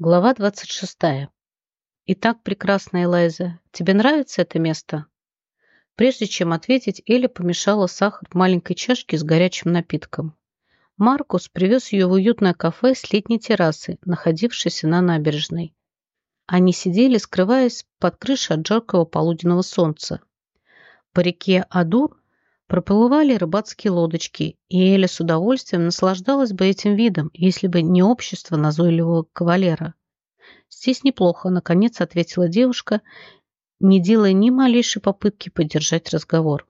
Глава 26. Итак, прекрасная Элайза, тебе нравится это место? Прежде чем ответить, Эля помешала сахар в маленькой чашке с горячим напитком. Маркус привез ее в уютное кафе с летней террасы, находившейся на набережной. Они сидели, скрываясь под крышей от жаркого полуденного солнца. По реке Адур проплывали рыбацкие лодочки, и Эля с удовольствием наслаждалась бы этим видом, если бы не общество назойливого кавалера. «Здесь неплохо», — наконец ответила девушка, не делая ни малейшей попытки поддержать разговор.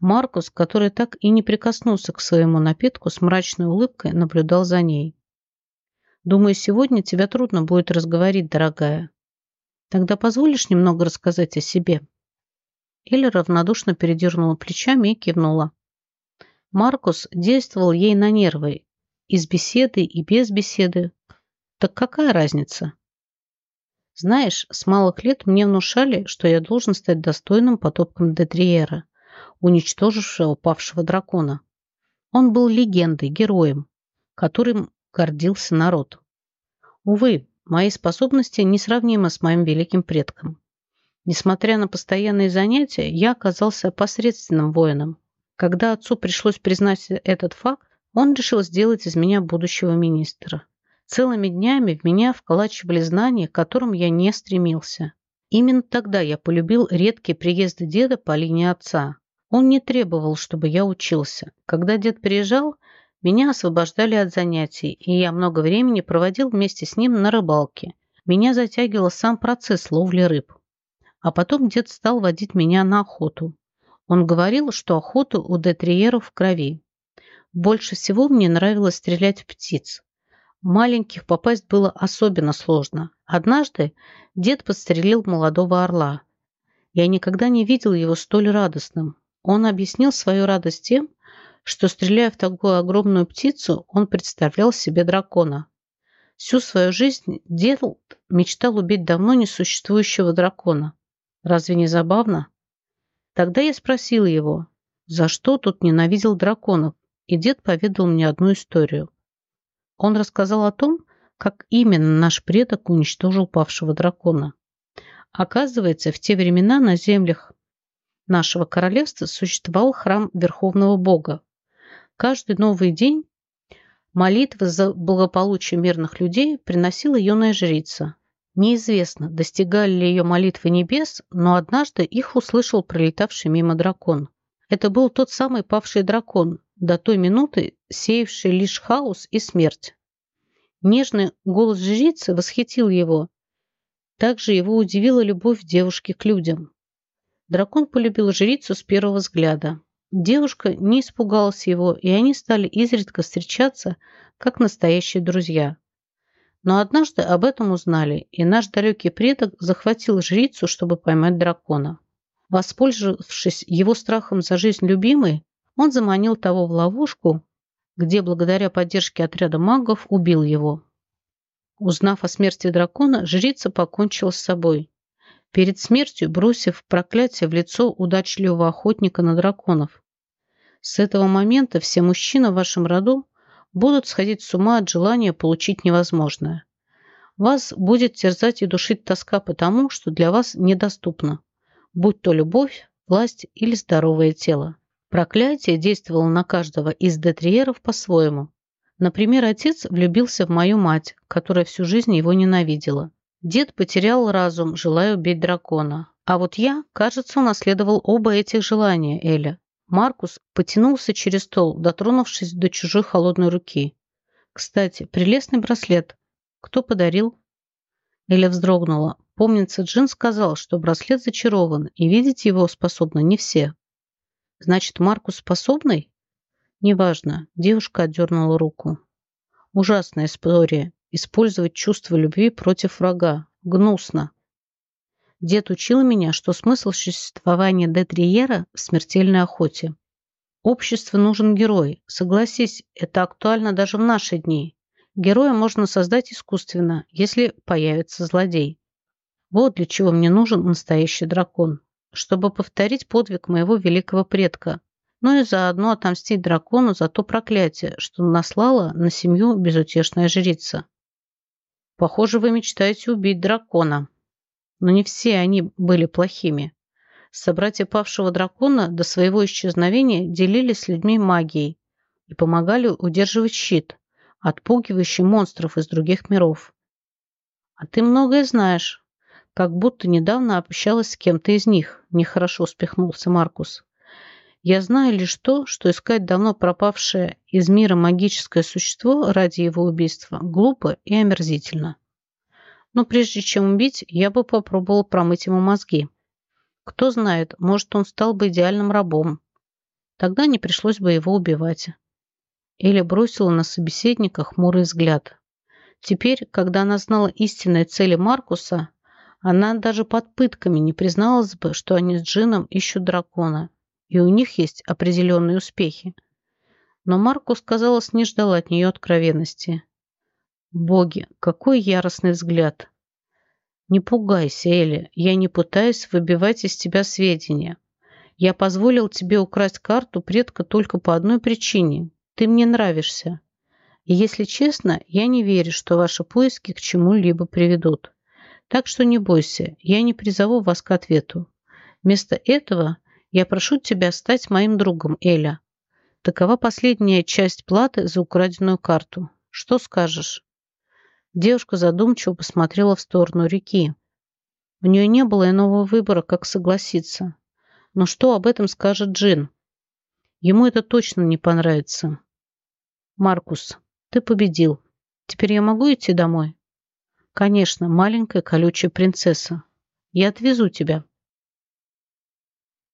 Маркус, который так и не прикоснулся к своему напитку, с мрачной улыбкой наблюдал за ней. «Думаю, сегодня тебя трудно будет разговорить, дорогая. Тогда позволишь немного рассказать о себе?» Эля равнодушно передернула плечами и кивнула. Маркус действовал ей на нервы, из беседы и без беседы. Так какая разница? Знаешь, с малых лет мне внушали, что я должен стать достойным потомком Детриера, уничтожившего павшего дракона. Он был легендой, героем, которым гордился народ. Увы, мои способности несравнимы с моим великим предком. Несмотря на постоянные занятия, я оказался посредственным воином. Когда отцу пришлось признать этот факт, он решил сделать из меня будущего министра. Целыми днями в меня вколачивали знания, к которым я не стремился. Именно тогда я полюбил редкие приезды деда по линии отца. Он не требовал, чтобы я учился. Когда дед приезжал, меня освобождали от занятий, и я много времени проводил вместе с ним на рыбалке. Меня затягивал сам процесс ловли рыб. А потом дед стал водить меня на охоту. Он говорил, что охота у детриеров в крови. Больше всего мне нравилось стрелять в птиц. Маленьких попасть было особенно сложно. Однажды дед подстрелил молодого орла. Я никогда не видел его столь радостным. Он объяснил свою радость тем, что, стреляя в такую огромную птицу, он представлял себе дракона. Всю свою жизнь дед мечтал убить давно несуществующего дракона. Разве не забавно? Тогда я спросил его, за что тут ненавидел драконов, и дед поведал мне одну историю. Он рассказал о том, как именно наш предок уничтожил павшего дракона. Оказывается, в те времена на землях нашего королевства существовал храм Верховного Бога. Каждый новый день молитвы за благополучие мирных людей приносила юная жрица. Неизвестно, достигали ли ее молитвы небес, но однажды их услышал пролетавший мимо дракон. Это был тот самый павший дракон, до той минуты сеявший лишь хаос и смерть. Нежный голос жрицы восхитил его. Также его удивила любовь девушки к людям. Дракон полюбил жрицу с первого взгляда. Девушка не испугалась его, и они стали изредка встречаться, как настоящие друзья. Но однажды об этом узнали, и наш далекий предок захватил жрицу, чтобы поймать дракона. Воспользовавшись его страхом за жизнь любимой, он заманил того в ловушку, где благодаря поддержке отряда магов убил его. Узнав о смерти дракона, жрица покончила с собой, перед смертью бросив проклятие в лицо удачливого охотника на драконов. С этого момента все мужчины в вашем роду будут сходить с ума от желания получить невозможное. Вас будет терзать и душить тоска потому, что для вас недоступно, будь то любовь, власть или здоровое тело. Проклятие действовало на каждого из детриеров по-своему. Например, отец влюбился в мою мать, которая всю жизнь его ненавидела. Дед потерял разум, желая убить дракона. А вот я, кажется, унаследовал оба этих желания, Эля. Маркус потянулся через стол, дотронувшись до чужой холодной руки. «Кстати, прелестный браслет. Кто подарил?» Эля вздрогнула. Помнится, Джин сказал, что браслет зачарован, и видеть его способны не все. «Значит, Маркус способный?» «Неважно». Девушка отдернула руку. «Ужасная история. Использовать чувство любви против врага. Гнусно. Дед учил меня, что смысл существования Детриера в смертельной охоте. Обществу нужен герой. Согласись, это актуально даже в наши дни. Героя можно создать искусственно, если появится злодей. Вот для чего мне нужен настоящий дракон. Чтобы повторить подвиг моего великого предка, но и заодно отомстить дракону за то проклятие, что наслала на семью безутешная жрица. Похоже, вы мечтаете убить дракона. Но не все они были плохими. Собратья павшего дракона до своего исчезновения делились с людьми магией и помогали удерживать щит, отпугивающий монстров из других миров. А ты многое знаешь, как будто недавно общалась с кем-то из них, нехорошо успехнулся Маркус. Я знаю лишь то, что искать давно пропавшее из мира магическое существо ради его убийства глупо и омерзительно. Но прежде чем убить, я бы попробовала промыть ему мозги. Кто знает, может, он стал бы идеальным рабом. Тогда не пришлось бы его убивать. Эля бросила на собеседника хмурый взгляд. Теперь, когда она знала истинные цели Маркуса, она даже под пытками не призналась бы, что они с Джином ищут дракона, и у них есть определенные успехи. Но Маркус, казалось, не ждал от нее откровенности. Боги, какой яростный взгляд! Не пугайся, Эля, я не пытаюсь выбивать из тебя сведения. Я позволил тебе украсть карту предка только по одной причине. Ты мне нравишься. И если честно, я не верю, что ваши поиски к чему-либо приведут. Так что не бойся, я не призову вас к ответу. Вместо этого я прошу тебя стать моим другом, Эля. Такова последняя часть платы за украденную карту. Что скажешь? Девушка задумчиво посмотрела в сторону реки. У нее не было иного выбора, как согласиться. Но что об этом скажет Джин? Ему это точно не понравится. Маркус, ты победил. Теперь я могу идти домой? Конечно, маленькая колючая принцесса. Я отвезу тебя.